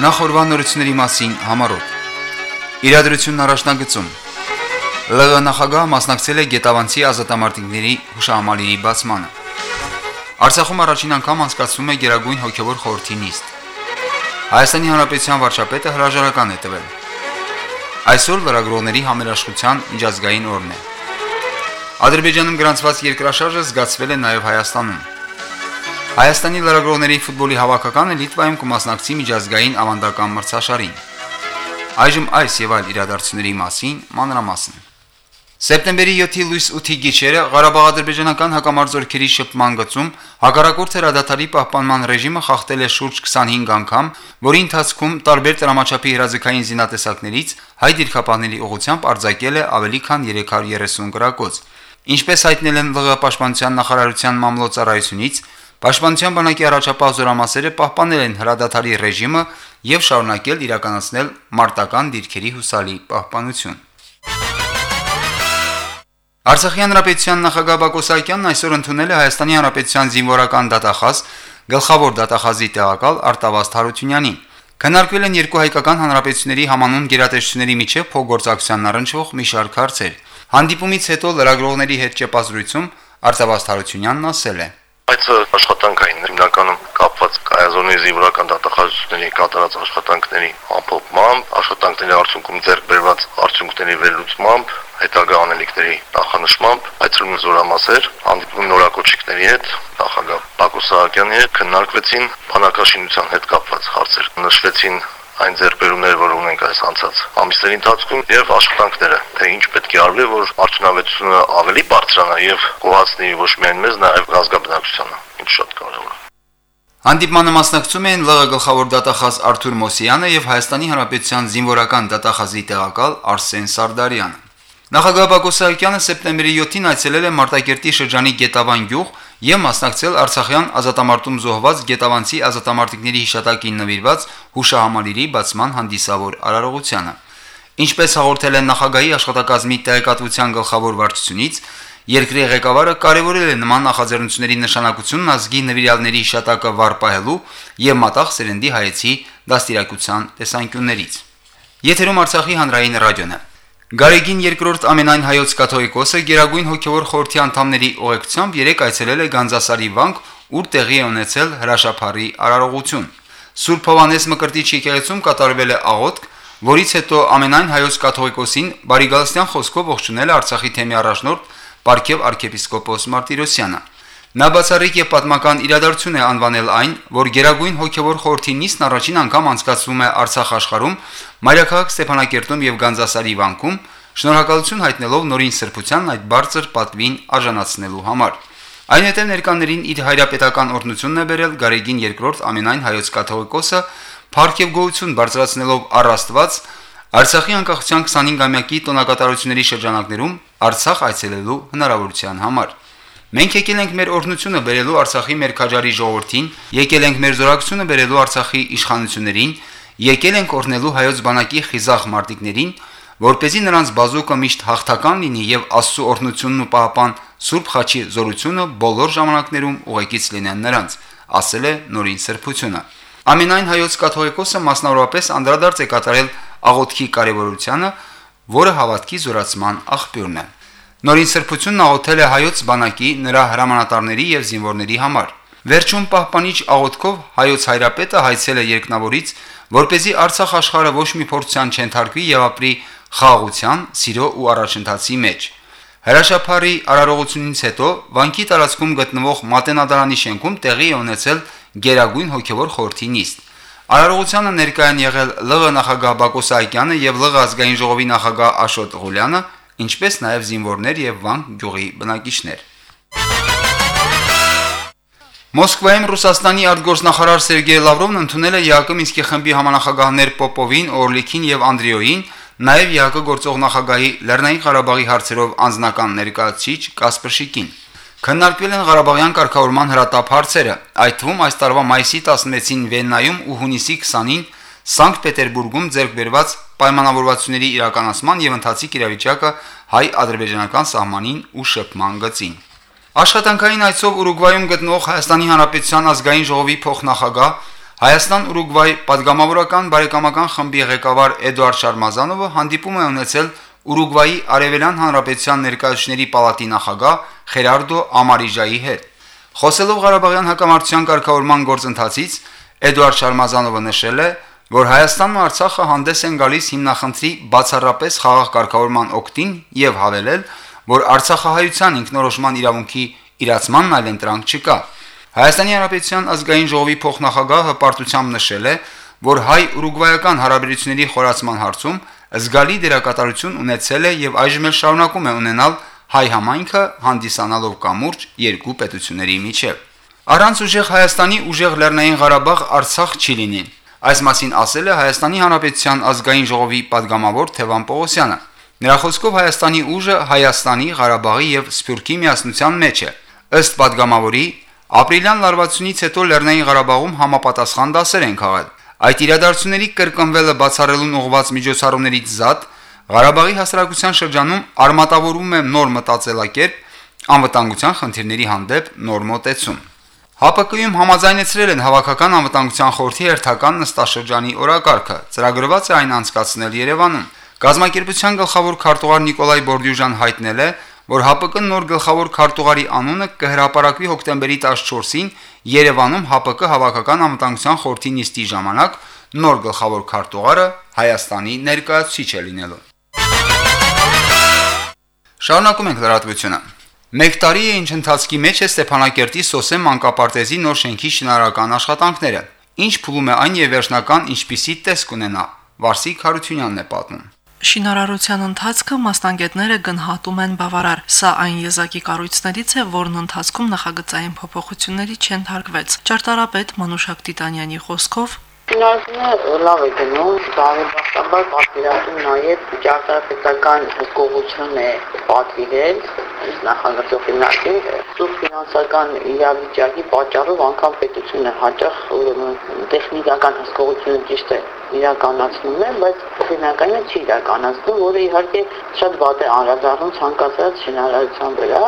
Նախորbanությունների մասին համարոտ Իրադրությունն առաջնագծում ԼՂ նախագահը մասնակցել է Գետավանցի ազատամարտիկների հուշահամալիրի բացմանը Արցախում առաջին անգամ անցկացվում է Գերագույն հոգևոր խորհրդի նիստ Հայաստանի Հանրապետության վարչապետը հրաժարական է տվել Այսօր լրագրողների համերաշխության միջազգային օրն է Ադրբեջանում գրանցված երկրաշարժը զգացվել է նաև Հայաստանում Հայաստանի լրագրողների ֆուտբոլի հավաքականը Լիտվայում կմասնակցի միջազգային ավանդական մրցաշարին։ Այժմ այս եւ այլ իրադարձությունների մասին մանրամասն։ Սեպտեմբերի 7-ի լույս 8-ի գիշերը Ղարաբաղ-ադրբեջանական հակամարտությունների շփման գծում հակառակորդ հրադադարի պահպանման ռեժիմը խախտել է շուրջ 25 անգամ, որի ընթացքում տարբեր տրամաչափի հրաձգային զինատեսակներից հայ դիրքապահների ուղությամբ արձակել է ավելի քան 330 գրակոց։ Ինչպես հայտնել են ԼՂ պաշտպանության նախարարության մամլոյցարայությունից, Պաշտպանության բանակի առաջապահ զորամասերը պահպանել են հրադադարի ռեժիմը եւ շարունակել իրականացնել մարտական դիրքերի հուսալի պահպանություն։ Արցախի հանրապետության նախագահ Բակո Սահակյանն այսօր ընդունել է Հայաստանի հանրապետության զինվորական դատախազ գլխավոր դատախազի տեղակալ Արտավազ Թարությունյանին։ Քննարկվել են երկու հայկական հանրապետությունների համանուն գերատեսչությունների միջև փոխգործակցությանն առնչվող մի շարք հարցեր։ Հանդիպումից հետո լրագրողների հետ ճեպազրույցում Արտավազ Թարությունյանն ասել է. Այդ աշխատանքային հիմնականում կապված կայազոնի զինվորական դատախազությունների կատարած աշխատանքների ամփոփմամբ, աշխատանքների արդյունքում ձեռք բերված արդյունքների վերլուծմամբ, հետագա անելիքների նախանշմամբ, այցելուն զորամասեր, հանդիպում նորակոչիկների հետ, նախագահ Բակո Սահակյանի հետ քննարկվեցին բանակաշինության հետ կապված հարցեր, նշվեցին այն ձեռբերումները, որ ունենք այս անցած ամիսների ընթացքում եւ աշխատանքները, թե ինչ պետք է արվի, որ արդյունավետությունը ավելի բարձրանա եւ գոհացնի ոչ միայն մեզ, նաեւ գազգաբնակչությանը, ինչ շատ կարեւոր է։ Հանդիպմանը մասնակցում էին ԼՂ գլխավոր դատախազ Արթուր Մոսյանը եւ Հայաստանի Հանրապետության զինվորական դատախազի տեղակալ Արսեն Սարդարյանը։ Նախագահ Բակո Սահակյանը սեպտեմբերի 7-ին այցելել է Մարտակերտի շրջանի Գետավան գյուղ եւ մասնակցել Արցախյան ազատամարտում զոհված Գետավանցի ազատամարտիկների հիշատակին նվիրված հուշահամալիրի բացման հանդիսավոր արարողությանը։ Ինչպես հաղորդել են նախագահի աշխատակազմի տեղեկատվության գլխավոր վարչությունից, երկրի ղեկավարը կարևորել է նման նախաձեռնությունների նշանակությունն ազգի նվիրյալների հիշատակը վարպահելու եւ մտաղ սերնդի հայեցի դաստիարակության տեսանկյուններից։ Եթերում Արցախի հանրային ռադիոն է։ Գարեգին երկրորդ ամենայն հայոց կաթողիկոսը Գերագույն հոգևոր խորհրդի անդամների ուղեկցությամբ երեք այցելել է Գանձասարի վանք, ուր տեղի է ունեցել հրաշափարի արարողություն։ Սուրբ Հովանես Մկրտիչ եկեղեցում կատարվել է աղոթք, որից հետո ամենայն հայոց կաթողիկոսին Բարիգալստյան խոսքով ողջունել Արցախի թեմի առաջնորդ Պարքև arczepiskopos Մարտիրոսյանը։ Նա բացառիկ եւ պատմական իրադարձություն է անվանել այն, որ Գերագույն հոգևոր խորհրդի նիստն առաջին անգամ անցկացվում է Արցախ աշխարհում, Մայրաքաղաք Ստեփանակերտում եւ Գանձասարի վանքում, շնորհակալություն հայտնելով նորին սրբությանն այդ բարձր պատվին արժանացնելու համար։ Այնուհետև ներկաներին իր հայրապետական օրհնությունն է բերել Գարեգին II ամենայն հայոց կաթողիկոսը, Փարք եւ գոհություն բարձրացնելով առ Աստված Արցախի անկախության 25-ամյակի տոնակատարությունների շրջանակներում Արցախ այցելելու հնարավորության համար։ Մենք եկել ենք մեր օրհնությունը բերելու Արցախի մեր քաջարի ժողովրդին, եկել ենք մեր զորակցությունը բերելու Արցախի իշխանություններին, եկել ենք օրհնելու հայոց բանակի խիզախ մարտիկներին, որ เป զի նրանց բազուկը միշտ հաղթական լինի եւ Աստծո օրհնությունն ու պահապան Սուրբ Խաչի զորությունը բոլոր ժամանակներում ուղեկից լինեն նրանց, ասել է նորին սրբությունը։ Ամենայն հայոց կաթողիկոսը մասնավորապես անդրադարձ է կատարել աղոթքի կարևորությանը, որը հավատքի զորացման աղբյուրն է։ Նորին սրբությունն աղոթել է հայոց բանակի, նրա հրամանատարների եւ զինվորների համար։ Վերջում պահպանիչ աղոթքով հայոց հայրապետը հայցել է երկնավորից, որ เป զի Արցախ աշխարհը ոչ մի փորձյան չընթարկվի եւ ապրի խաղաղության, սիրո ու առաջընթացի մեջ։ Հրաշափարի արարողությունից հետո վանքի տարածքում գտնվող Մատենադարանի շենքում տեղի ունեցել Գերագույն հոգևոր խորհրդի նիստ։ Արարողությանը ներկայ են եղել ԼՂ նախագահ Բակո Սահակյանը եւ ԼՂ ազգային ժողովի նախագահ Աշոտ Ղուլյանը, ինչպես նաև զինվորներ եւ Վան գյուղի բնակիչներ։ Մոսկվայում Ռուսաստանի արտգործնախարար Սերգեյ Լավրովն ընդունել է ԵԱԿ Մինսկի խմբի համանախագահներ Պոպովին, Օրլիքին եւ Անդրիոյին, նաեւ ԵԱԿ գործող նախագահի Լեռնային Ղարաբաղի հարցերով անձնական ներկայացուցիչ Կասպրշիկին։ Քննարկվել են Ղարաբաղյան կարգավորման հրատապ հարցերը, այդ թվում այս տարվա մայիսի 16-ին Վեննայում ու հունիսի 20-ին Սանկտ Պետերբուրգում ձեռք բերված պայմանավորվածությունների իրականացման եւ ընթացիկ իրավիճակը հայ-ադրբեջանական սահմանին ու շփման գծին։ Աշխատանքային այցով Ուրուգվայում գտնող Հայաստանի Հանրապետության ազգային ժողովի փոխնախագահ Հայաստան-Ուրուգվայ падգամավորական բարեկամական խմբի ղեկավար Էդուարդ Շարմազանովը հանդիպում է ունեցել Ուրուգվայի Արևելյան Հանրապետության ներկայացուցիչների պալատի նախագահ Խերարդո Ամարիժայի հետ։ Խոսելով Ղարաբաղյան հակամարտության կարգավորման գործընթացից Էդուարդ Շարմազանովը նշել է, որ Հայաստանն ու Արցախը հանդես են գալիս հիմնախնդրի բացառապես խաղաղ կարգավորման օկտին եւ հավելել, որ Արցախահայության ինքնորոշման իրավունքի իրացմանն այլ ընտրանք չկա։ Հայաստանի Հանրապետության ազգային ժողովի փոխնախագահը պարտությամբ նշել է, որ հայ-ուրուգվայական հարաբերությունների խորացման հարցում զգալի դերակատարություն ունեցել է եւ այժմ էլ շարունակում է ունենալ հայ համայնքը հանդիսանալով կամուրջ երկու պետությունների միջև։ Առանց ուժեղ Հայաստանի ուժեղ Լեռնային Ղարաբաղ Արցախ չի լինի։ Այս մասին ասել է Հայաստանի Հանրապետության ազգային ժողովի падգամավոր Թևան Պողոսյանը։ Նրա խոսքով Հայաստանի ուժը Հայաստանի, Ղարաբաղի եւ Սփյուռքի միասնության մեջ է։ Ըստ падգամավորի, ապրիլյան լարվածությունից հետո Լեռնային Ղարաբաղում համապատասխան դասեր են քաղել։ Այդ իրադարձությունների կրկնվելը բացառելուն ուղված միջոցառումներից զատ Ղարաբաղի հասարակության շրջանում արմատավորվում է նոր մտածելակերպ, անվտանգության խնդիրների հանդեպ նոր մոտեցում։ ՀԱՊԿ-ում համաձայնեցրել են հավաքական անվտանգության խորհրդի հերթական նստաշրջանի օրակարգը, ծրագրված է այն անցկացնել Երևանում։ Գազམ་ակերպության գլխավոր քարտուղար Նիկոլայ Բորդյուժան հայտնել է, որ ՀԱՊԿ նոր գլխավոր քարտուղարի անունը կհրապարակվի հոկտեմբերի 14-ին Երևանում ՀԱՊԿ հավաքական անվտանգության խորհրդի նիստի ժամանակ նոր գլխավոր քարտուղարը Հայաստանի ներկայացուցիչ է լինելու։ Շարունակում ենք լրատվությունը։ Մեկ տարի է ինչ ընթացքի մեջ է Ստեփանակերտի Սոսե մանկապարտեզի նոր շենքի շինարարական աշխատանքները։ Ինչ փուլում է այն եւ վերջնական ինչպիսի տեսք ունենա։ Վարսիկ Հարությունյանն է պատմում։ Շինարարության ընթացքը մասնագետները գնահատում են բավարար։ Սա այն եզակի կառույցներից է, որն ընթացքում նախագծային փոփոխությունների չեն թարգվեց։ Ճարտարապետ Մանուշակ Տիտանյանի խոսքով Ֆինանսները լավ է գնում, բարեբախտաբար պատվիրատում նաև ճարտարապետական հսկողություն է պատվիրել նախագծող հիմնարկի սուր ֆինանսական իրավիճակի պատճառով անգամ պետությունը հաճախ տեխնիկական հսկողությունը ճիշտ է իրականացնում է, բայց ֆինանսականը չի իրականացնում, որը իհարկե շատ վատ է անդրադառնում ցանկացած շինարարության վրա։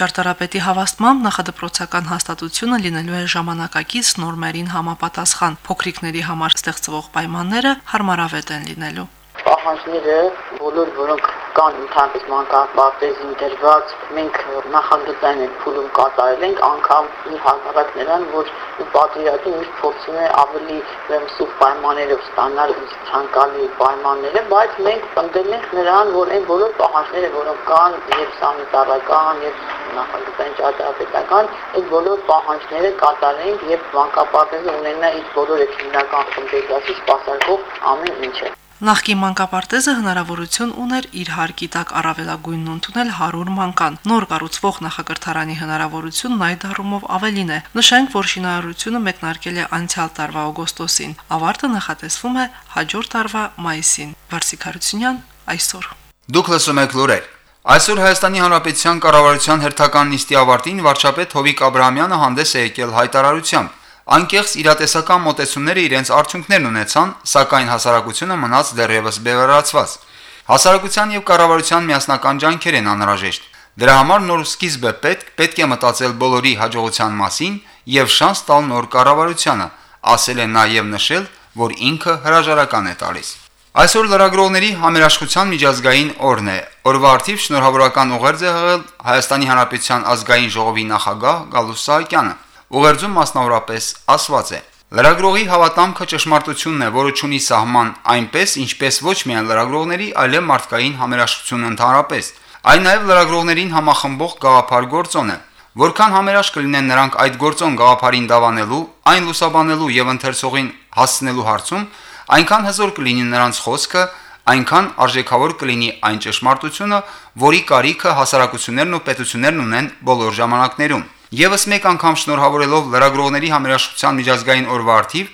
Ճարտարապետի հավաստմամբ նախադպրոցական հաստատությունը լինելու է ժամանակակից նորմերին համապատասխան։ Փոքրիկների համար ստեղծվող պայմանները հարմարավետ են լինելու պահանջները բոլոր որոնք կան ընդհանրապես մանկապարտեզին դրված մենք նախագծային այդ փուլում կատարել ենք անգամ մի հակառակ նրան որ պատվիրատու միշտ փորձում է ավելի սուր պայմաններով ստանալ ցանկալի պայմանները բայց մենք ընդդեմ ենք նրան որ այն բոլոր պահանջները որոնք կան եւ սանիտարական եւ նախագծային ճարտարապետական այդ բոլոր պահանջները կատարենք եւ մանկապարտեզը ունենա իր բոլոր հիմնական խնդիրների սպասարկող ամեն ինչը Նախկին մանկապարտեզը հնարավորություն ուներ իր հարկի տակ առավելագույնն ընդունել 100 մանկան։ Նոր կառուցվող նախագծարանի հնարավորությունն այդ առումով ավելին է։ Նշենք, որ շինարարությունը մեկնարկել է անցյալ տարվա օգոստոսին։ Ավարտը նախատեսվում է հաջորդ տարվա մայիսին։ Վարսիկ Հարությունյան այսօր։ Դուք լսում եք լուրեր։ Այսօր Հայաստանի Հանրապետության կառավարության հերթական նիստի ավարտին վարչապետ Հովիկ Աբ รา համյանը հանդես է եկել հայտարարությամբ Անկեղծ իրատեսական մոտեցումները իրենց արդյունքներն ունեցան, սակայն հասարակությունը մնաց դեռևս բևեռացված։ Հասարակության եւ կառավարության միասնական ջանքեր են անհրաժեշտ։ Դրա համար նոր սկիզբ է պետք, պետք է մտածել բոլորի հաջողության մասին եւ շանս տալ նոր կառավարությանը, ասել է նաեւ նշել, որ ինքը հրաժարական է տալիս։ Այսօր լրագրողների համերաշխության միջազգային օրն է։ Օրվա արդիվ շնորհավորական ուղերձ է հղել Հայաստանի Հանրապետության ազգային ժողովի նախագահ Գալուս Սահակյանը։ Ուղերձում մասնավորապես ասված է. Լրագրողի հավատամքը ճշմարտությունն է, որը ունի սահման այնպես, ինչպես ոչ միայն լրագրողների, այլև մարդկային համերաշխությունն ընդհանրապես։ Այն նաև լրագրողներին համախմբող գաղափար գործոն է։ Որքան համերաշխ կլինեն նրանք այդ գործոն գաղափարին դավանելու, այն լուսաբանելու եւ ընթերցողին հասցնելու հարցում, այնքան հզոր կլինի նրանց խոսքը, այնքան արժեքավոր կլինի այն ճշմարտությունը, որի կարիքը հասարակություններն ու պետություններն ունեն բոլոր ժամանակներում։ Եվս մեկ անգամ շնորհավորելով լրագրողների համերաշխության միջազգային օրվա արդիվ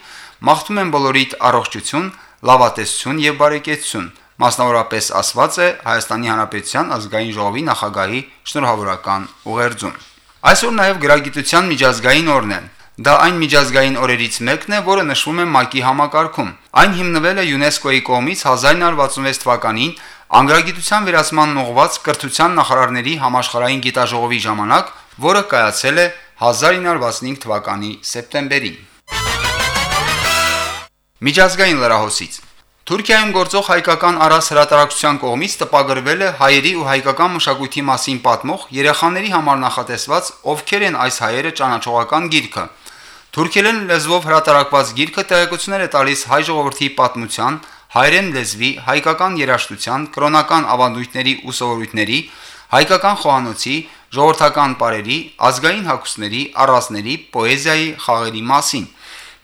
մաղթում են բոլորիդ առողջություն, լավատեսություն եւ բարեկեցություն։ Մասնավորապես ասված է Հայաստանի Հանրապետության ազգային ժողովի նախագահի շնորհավորական ուղերձում։ Այսօր նաև գրագիտության միջազգային օրն է։ Դա այն միջազգային օրերից մեկն է, որը նշվում է ՄԱԿ-ի համակարգում։ Այն հիմնվել է ՅՈՒՆԵՍԿՕ-ի կողմից 1966 թվականին Անգրագիտության վերացման ուղղված կրթության նախարարների համաշխարհային գիտաժողովի ժամանակ, որը կայացել է 1965 թվականի սեպտեմբերին։ Միջազգային լրահոսից Թուրքիայում գործող հայկական առաս հրատարակչության կողմից տպագրվել է հայերի ու հայկական մշակույթի մասին պատմող երեխաների համար նախատեսված Ովքեր են այս հայերը ճանաչողական գիրքը։ Թուրքերեն լեզվով հրատարակված գիրքը տեղեկություններ է տալիս հայ ժողովրդի պատմության, հայերեն լեզվի, հայկական երաժշտության, կրոնական ավանդույթների ու սովորույթների, հայկական խոհանոցի, ժողովրդական պարերի, ազգային հագուստների, առածների, պոեզիայի, խաղերի մասին։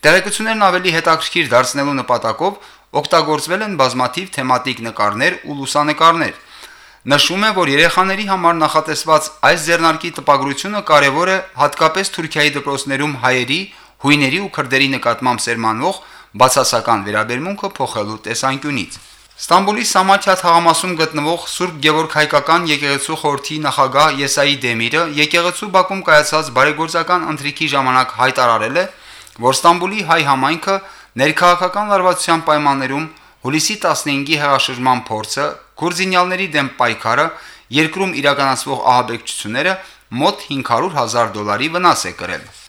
Տեղեկություններն ավելի հետաքրքիր դարձնելու նպատակով օգտագործվել են բազմաթիվ թեմատիկ նկարներ ու լուսանկարներ։ Նշվում է, որ երեխաների համար նախատեսված այս ձեռնարկի տպագրությունը կարևոր է հատկապես Թուրքիայի դպրոցներում հայերի, հույների ու քրդերի նկատմամբ սերմանվող բացասական վերաբերմունքը փոխելու տեսանկյունից։ Ստամբուլի Սամաթիա թաղամասում գտնվող Սուրբ Գևորգ հայկական եկեղեցու խորհրդի նախագահ Եսայի Դեմիրը եկեղեցու Բաքում կայացած բարեգործական ընթրիքի ժամանակ հայտարարել է, որ Ստամբուլի հայ համայնքը ներքաղաքական լարվածության պայմաններում հուլիսի 15-ի հեղաշրջման փորձը, կուրզինյալների դեմ պայքարը, երկրում իրականացվող ահաբեկչությունները մոտ 500.000 դոլարի վնաս է կրել։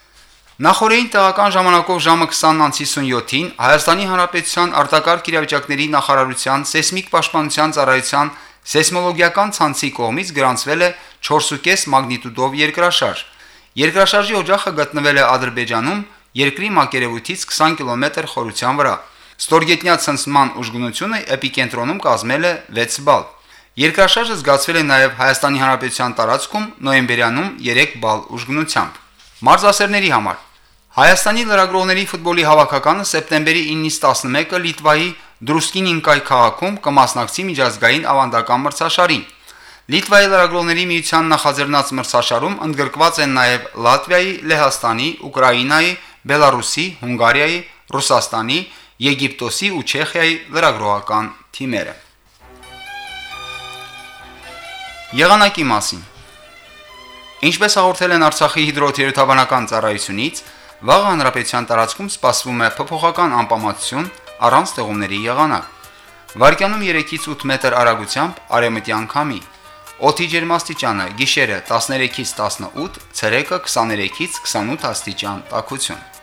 Նախորդին տեղական ժամանակով ժամը 20:57-ին Հայաստանի Հանրապետության արտակարգ իրավիճակների նախարարության սեյսմիկ պաշտպանության ծառայության սեյսմոլոգիական ցանցի կողմից գրանցվել է 4.5 մագնիտուդով երկրաշարժ։ Երկրաշարժի օջախը գտնվել է Ադրբեջանում, երկրի մակերևույթից 20 կիլոմետր խորության վրա։ Ստորգետնյա ցնցման ուժգնությունը էպիկենտրոնում կազմել է 6 բալ։ Երկրաշարժը զգացվել է նաև Հայաստանի Հանրապետության տարածքում նոյեմբերյանում 3 բալ ուժգնությամբ։ Մարզասերների համար. Հայաստանի լրագրողների ֆուտբոլի հավաքականը սեպտեմբերի 9-ից 11-ը Լիտվայի Դրուսկինինկայ քաղաքում կմասնակցի միջազգային ավանդական մրցաշարին։ Լիտվայի լրագրողների միության նախաձեռնած մրցաշարում ընդգրկված են նաև Լատվիայի, Լեհաստանի, Ուկրաինայի, Բելարուսի, Հունգարիայի, Ռուսաստանի, Եգիպտոսի ու Չեխիայի լրագրողական թիմերը։ Եղանակի մասին Ինչպես հաղորդել են Արցախի հիդրոթերապևտաբանական ծառայությունից, վաղ հանրապետության տարածքում սպասվում է փոփոխական անպամատություն առանց ձեղումների եղանակ։ Վարկյանում 3-ից 8 մետր արագությամբ արևմտյան քամի։ Օդի ջերմաստիճանը՝ գիշերը 13-ից 18, ցերեկը 23-ից 28 աստիճան տաքություն։